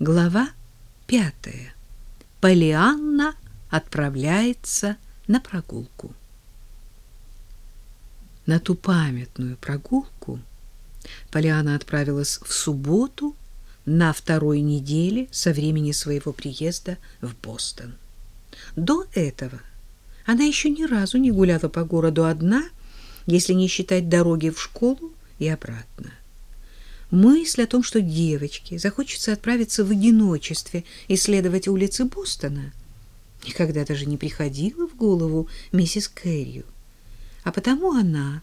Глава пятая. Полианна отправляется на прогулку. На ту памятную прогулку Полианна отправилась в субботу на второй неделе со времени своего приезда в Бостон. До этого она еще ни разу не гуляла по городу одна, если не считать дороги в школу и обратно. Мысль о том, что девочке захочется отправиться в одиночестве исследовать улицы Бостона, никогда даже не приходила в голову миссис Кэррию. А потому она,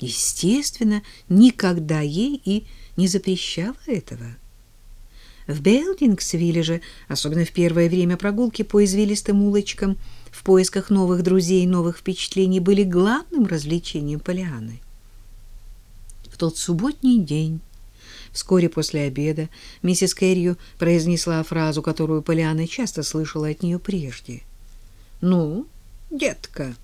естественно, никогда ей и не запрещала этого. В Белдингсвилле же, особенно в первое время прогулки по извилистым улочкам, в поисках новых друзей и новых впечатлений были главным развлечением Полианы. В тот субботний день Вскоре после обеда миссис Кэррию произнесла фразу, которую Полиана часто слышала от нее прежде. «Ну, детка,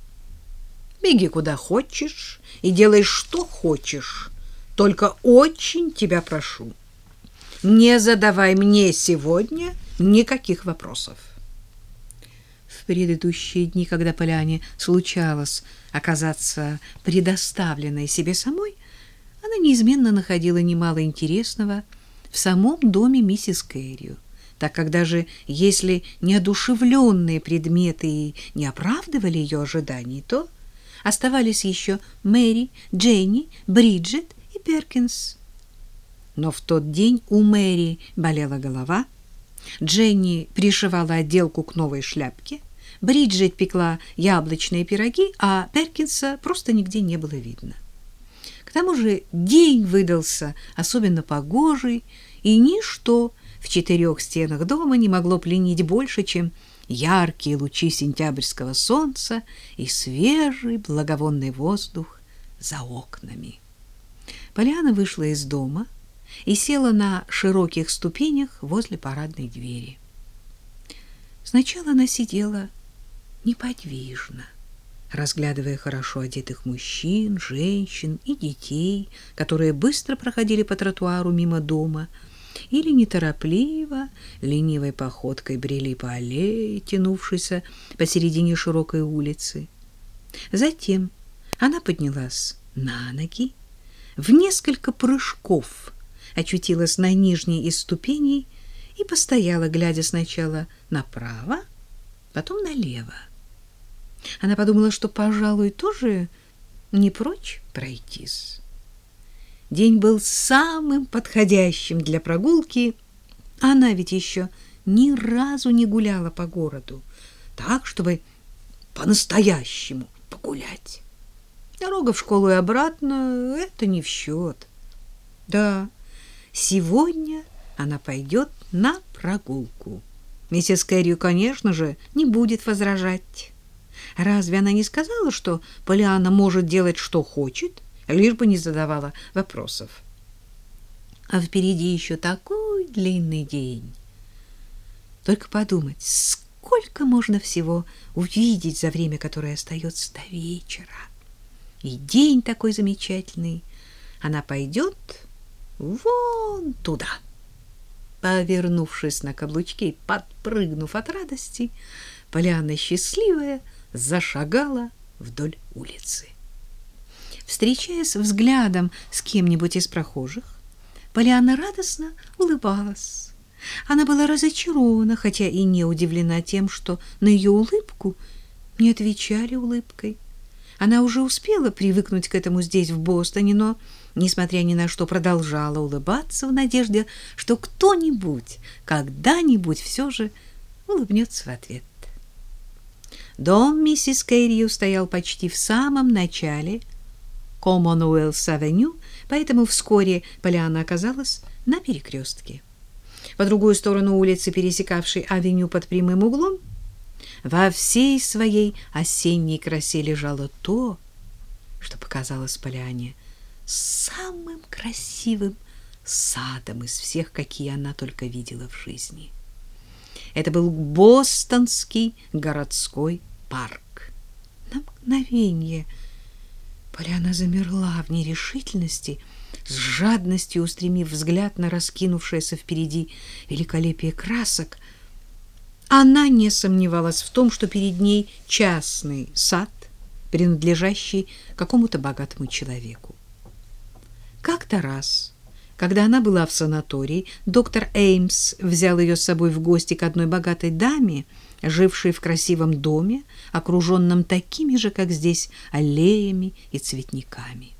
беги куда хочешь и делай что хочешь, только очень тебя прошу, не задавай мне сегодня никаких вопросов». В предыдущие дни, когда Поляне случалось оказаться предоставленной себе самой, она неизменно находила немало интересного в самом доме миссис Кэррию, так как даже если неодушевленные предметы не оправдывали ее ожиданий, то оставались еще Мэри, Дженни, Бриджит и Перкинс. Но в тот день у Мэри болела голова, Дженни пришивала отделку к новой шляпке, Бриджит пекла яблочные пироги, а Перкинса просто нигде не было видно. К тому же день выдался особенно погожий, и ничто в четырех стенах дома не могло пленить больше, чем яркие лучи сентябрьского солнца и свежий благовонный воздух за окнами. Поляна вышла из дома и села на широких ступенях возле парадной двери. Сначала она сидела неподвижно, разглядывая хорошо одетых мужчин, женщин и детей, которые быстро проходили по тротуару мимо дома или неторопливо, ленивой походкой брели по аллее, тянувшейся посередине широкой улицы. Затем она поднялась на ноги, в несколько прыжков очутилась на нижней из ступеней и постояла, глядя сначала направо, потом налево. Она подумала, что, пожалуй, тоже не прочь пройтись. День был самым подходящим для прогулки. Она ведь еще ни разу не гуляла по городу, так, чтобы по-настоящему погулять. Дорога в школу и обратно — это не в счет. Да, сегодня она пойдет на прогулку. Миссис Кэррию, конечно же, не будет возражать. Разве она не сказала, что Полиана может делать, что хочет, лишь бы не задавала вопросов? А впереди еще такой длинный день. Только подумать, сколько можно всего увидеть за время, которое остается до вечера. И день такой замечательный. Она пойдет вон туда. Повернувшись на каблучки и подпрыгнув от радости, Поляна счастливая — зашагала вдоль улицы. Встречаясь взглядом с кем-нибудь из прохожих, Полиана радостно улыбалась. Она была разочарована, хотя и не удивлена тем, что на ее улыбку не отвечали улыбкой. Она уже успела привыкнуть к этому здесь, в Бостоне, но, несмотря ни на что, продолжала улыбаться в надежде, что кто-нибудь когда-нибудь все же улыбнется в ответ. Дом миссис Кэррию стоял почти в самом начале Commonwealth-авеню, поэтому вскоре Поляна оказалась на перекрестке. По другую сторону улицы, пересекавшей авеню под прямым углом, во всей своей осенней красе лежало то, что показалось Поляне самым красивым садом из всех, какие она только видела в жизни. Это был бостонский городской парк. На мгновение Поляна замерла в нерешительности, с жадностью устремив взгляд на раскинувшееся впереди великолепие красок, она не сомневалась в том, что перед ней частный сад, принадлежащий какому-то богатому человеку. Как-то раз, когда она была в санатории, доктор Эймс взял ее с собой в гости к одной богатой даме, жившей в красивом доме, окруженном такими же, как здесь, аллеями и цветниками.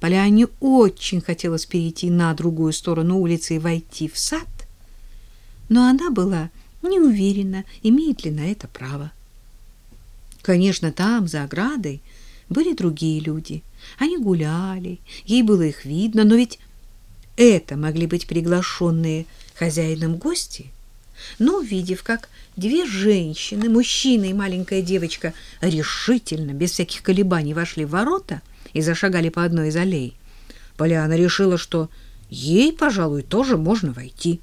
Поляне очень хотелось перейти на другую сторону улицы и войти в сад, но она была не уверена, имеет ли на это право. Конечно, там, за оградой, были другие люди. Они гуляли, ей было их видно, но ведь это могли быть приглашенные хозяином гости. Но, увидев, как две женщины, мужчина и маленькая девочка решительно, без всяких колебаний, вошли в ворота и зашагали по одной из аллей, Поляна решила, что ей, пожалуй, тоже можно войти.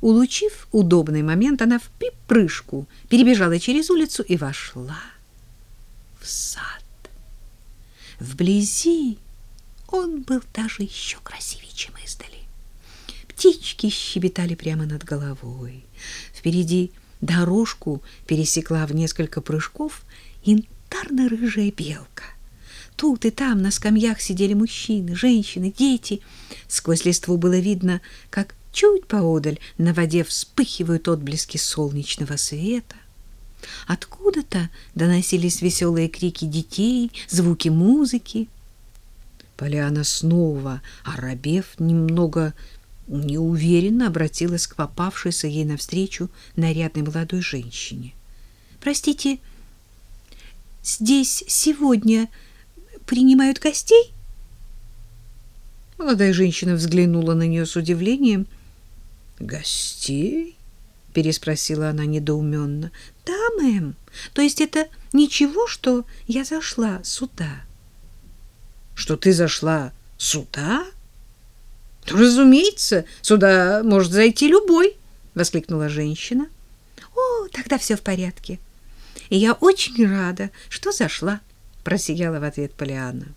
Улучив удобный момент, она в припрыжку перебежала через улицу и вошла в сад. Вблизи он был даже еще красивее, чем издали. Птички щебетали прямо над головой. Впереди дорожку пересекла в несколько прыжков янтарно-рыжая белка. Тут и там на скамьях сидели мужчины, женщины, дети. Сквозь листву было видно, как Чуть поодаль на воде вспыхивают отблески солнечного света. Откуда-то доносились веселые крики детей, звуки музыки. Поляна снова, оробев, немного неуверенно обратилась к попавшейся ей навстречу нарядной молодой женщине. «Простите, здесь сегодня принимают гостей?» Молодая женщина взглянула на нее с удивлением – Гостей? переспросила она недоуменно. Да, мэм. То есть это ничего, что я зашла сюда. Что ты зашла сюда? Разумеется, сюда может зайти любой, воскликнула женщина. О, тогда все в порядке. И я очень рада, что зашла, просияла в ответ Полианна.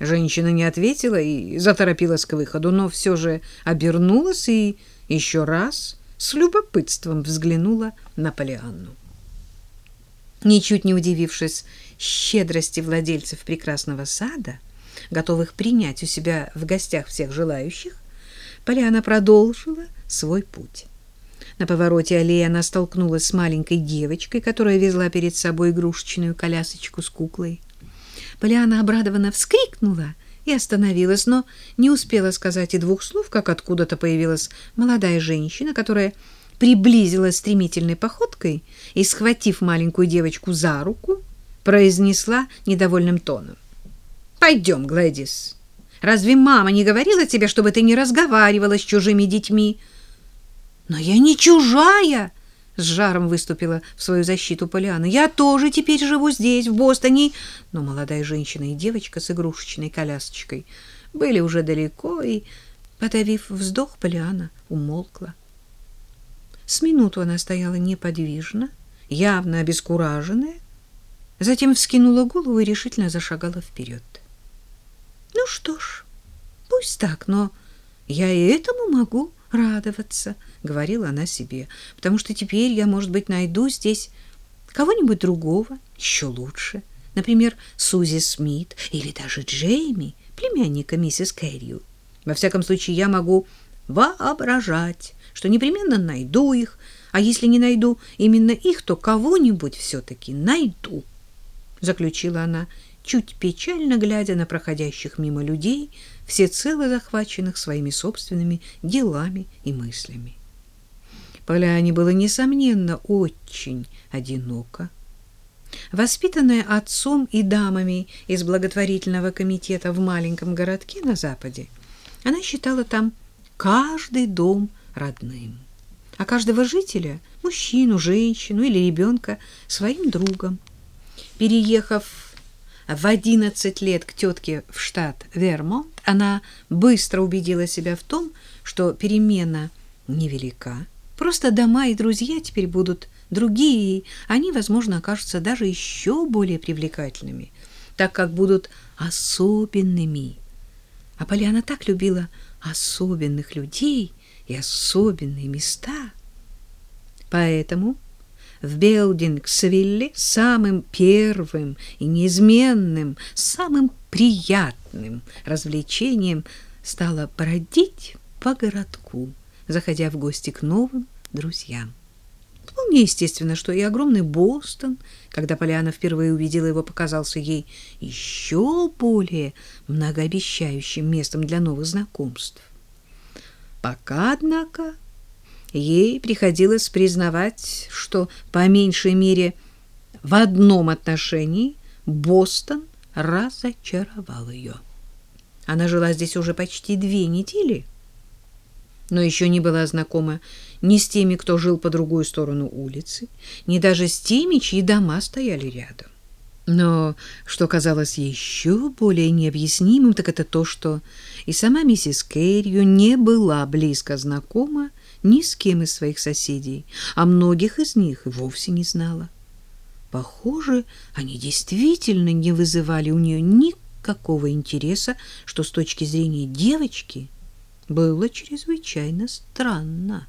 Женщина не ответила и заторопилась к выходу, но все же обернулась и еще раз с любопытством взглянула на Полианну. Ничуть не удивившись щедрости владельцев прекрасного сада, готовых принять у себя в гостях всех желающих, Полиана продолжила свой путь. На повороте аллеи она столкнулась с маленькой девочкой, которая везла перед собой игрушечную колясочку с куклой. Полиана обрадованно вскрикнула и остановилась, но не успела сказать и двух слов, как откуда-то появилась молодая женщина, которая приблизилась стремительной походкой и, схватив маленькую девочку за руку, произнесла недовольным тоном. «Пойдем, Глэдис. Разве мама не говорила тебе, чтобы ты не разговаривала с чужими детьми?» «Но я не чужая!» с жаром выступила в свою защиту Полиана. Я тоже теперь живу здесь, в Бостоне. Но молодая женщина и девочка с игрушечной колясочкой были уже далеко, и, подавив вздох, Полиана умолкла. С минуту она стояла неподвижно, явно обескураженная, затем вскинула голову и решительно зашагала вперед. Ну что ж, пусть так, но я и этому могу радоваться, говорила она себе, потому что теперь я, может быть, найду здесь кого-нибудь другого, еще лучше, например, Сузи Смит или даже Джейми, племянника миссис Кэррию. Во всяком случае, я могу воображать, что непременно найду их, а если не найду именно их, то кого-нибудь все-таки найду, заключила она, чуть печально глядя на проходящих мимо людей, всецело захваченных своими собственными делами и мыслями. Поляне было, несомненно, очень одиноко. Воспитанная отцом и дамами из благотворительного комитета в маленьком городке на западе, она считала там каждый дом родным, а каждого жителя, мужчину, женщину или ребенка, своим другом. Переехав в 11 лет к тетке в штат Вермонт, она быстро убедила себя в том, что перемена невелика. Просто дома и друзья теперь будут другие, они, возможно, окажутся даже еще более привлекательными, так как будут особенными. А Поляна так любила особенных людей и особенные места. Поэтому в Белдингсвилле самым первым и неизменным, самым приятным развлечением стало бродить по городку, заходя в гости к новым друзьям. Вполне естественно, что и огромный Бостон, когда Поляна впервые увидела его, показался ей еще более многообещающим местом для новых знакомств. Пока, однако, ей приходилось признавать, что по меньшей мере в одном отношении Бостон разочаровал ее. Она жила здесь уже почти две недели, но еще не была знакома ни с теми, кто жил по другую сторону улицы, ни даже с теми, чьи дома стояли рядом. Но что казалось еще более необъяснимым, так это то, что и сама миссис Кэррию не была близко знакома ни с кем из своих соседей, а многих из них и вовсе не знала. Похоже, они действительно не вызывали у нее никакого интереса, что с точки зрения девочки было чрезвычайно странно.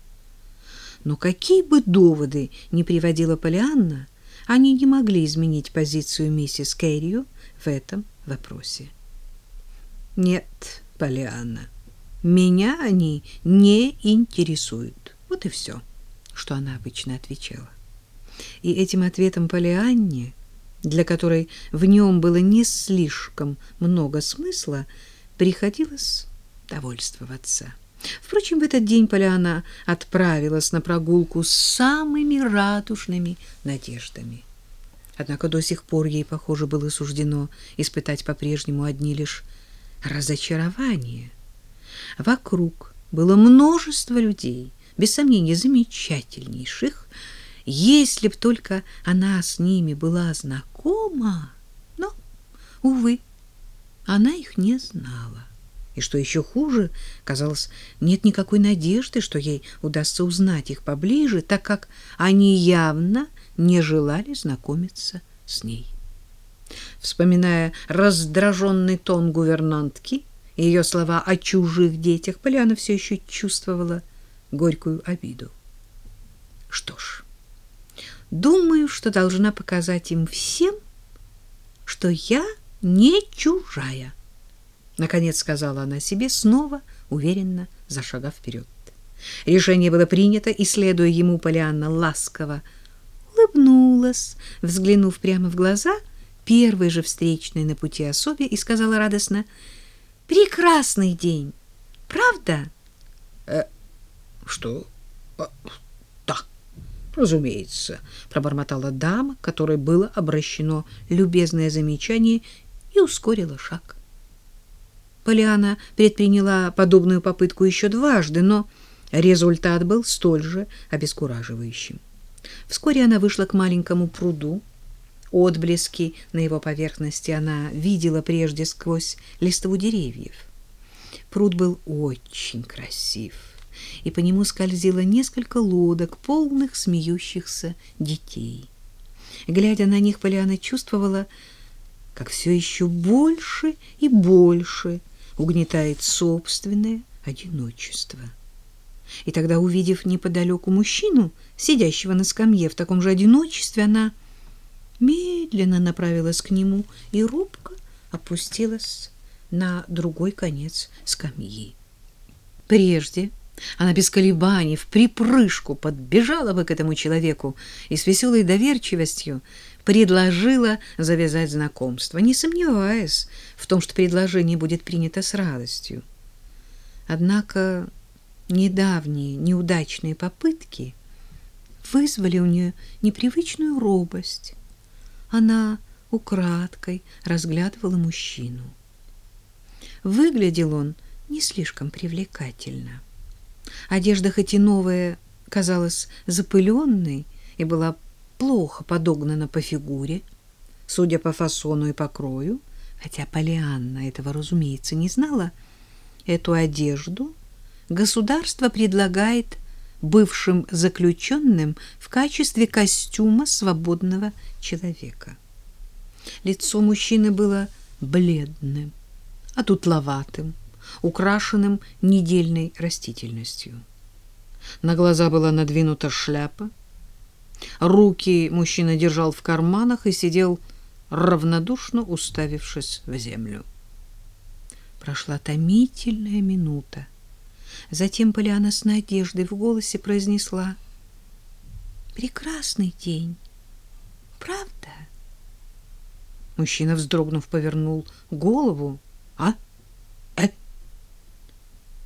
Но какие бы доводы ни приводила Полианна, они не могли изменить позицию миссис Кэррию в этом вопросе. «Нет, Полианна, меня они не интересуют. Вот и все, что она обычно отвечала. И этим ответом Полианне, для которой в нем было не слишком много смысла, приходилось довольствоваться. Впрочем, в этот день Поляна отправилась на прогулку с самыми радужными надеждами. Однако до сих пор ей, похоже, было суждено испытать по-прежнему одни лишь разочарования. Вокруг было множество людей, без сомнения, замечательнейших, если б только она с ними была знакома. Но, увы, она их не знала. И что еще хуже, казалось, нет никакой надежды, что ей удастся узнать их поближе, так как они явно не желали знакомиться с ней. Вспоминая раздраженный тон гувернантки, ее слова о чужих детях, Поляна все еще чувствовала горькую обиду. Что ж, думаю, что должна показать им всем, что я не чужая. Наконец сказала она себе, снова уверенно зашагав вперед. Решение было принято, и, следуя ему, Полианна ласково улыбнулась, взглянув прямо в глаза первой же встречной на пути особе, и сказала радостно — Прекрасный день. Правда? Э, что? А, да, разумеется, пробормотала дама, которой было обращено любезное замечание, и ускорила шаг. Полиана предприняла подобную попытку еще дважды, но результат был столь же обескураживающим. Вскоре она вышла к маленькому пруду, Отблески на его поверхности она видела прежде сквозь листву деревьев. Пруд был очень красив, и по нему скользило несколько лодок, полных смеющихся детей. Глядя на них, Полиана чувствовала, как все еще больше и больше угнетает собственное одиночество. И тогда, увидев неподалеку мужчину, сидящего на скамье в таком же одиночестве, она медленно направилась к нему и робко опустилась на другой конец скамьи. Прежде она без колебаний в припрыжку подбежала бы к этому человеку и с веселой доверчивостью предложила завязать знакомство, не сомневаясь в том, что предложение будет принято с радостью. Однако недавние неудачные попытки вызвали у нее непривычную робость она украдкой разглядывала мужчину. Выглядел он не слишком привлекательно. Одежда хоть и новая, казалась запыленной и была плохо подогнана по фигуре, судя по фасону и покрою, хотя Полианна этого, разумеется, не знала, эту одежду государство предлагает бывшим заключенным в качестве костюма свободного человека. Лицо мужчины было бледным, одутловатым, украшенным недельной растительностью. На глаза была надвинута шляпа. Руки мужчина держал в карманах и сидел равнодушно уставившись в землю. Прошла томительная минута. Затем Полиана с надеждой в голосе произнесла «Прекрасный день, правда?» Мужчина, вздрогнув, повернул голову. «А? Э?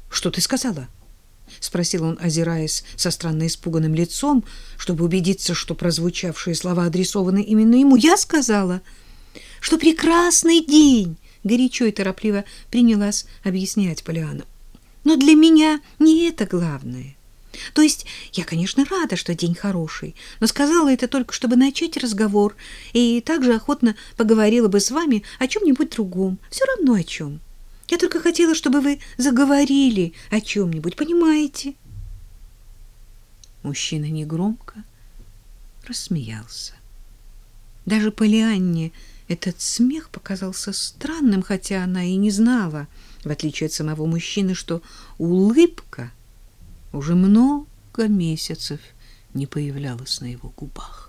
Что ты сказала?» — спросил он, озираясь со странно испуганным лицом, чтобы убедиться, что прозвучавшие слова адресованы именно ему. «Я сказала, что прекрасный день!» — горячо и торопливо принялась объяснять Полиана. «Но для меня не это главное. То есть я, конечно, рада, что день хороший, но сказала это только, чтобы начать разговор, и также охотно поговорила бы с вами о чем-нибудь другом, все равно о чем. Я только хотела, чтобы вы заговорили о чем-нибудь, понимаете? Мужчина негромко рассмеялся. Даже Полианне этот смех показался странным, хотя она и не знала, в отличие от самого мужчины, что улыбка уже много месяцев не появлялась на его губах.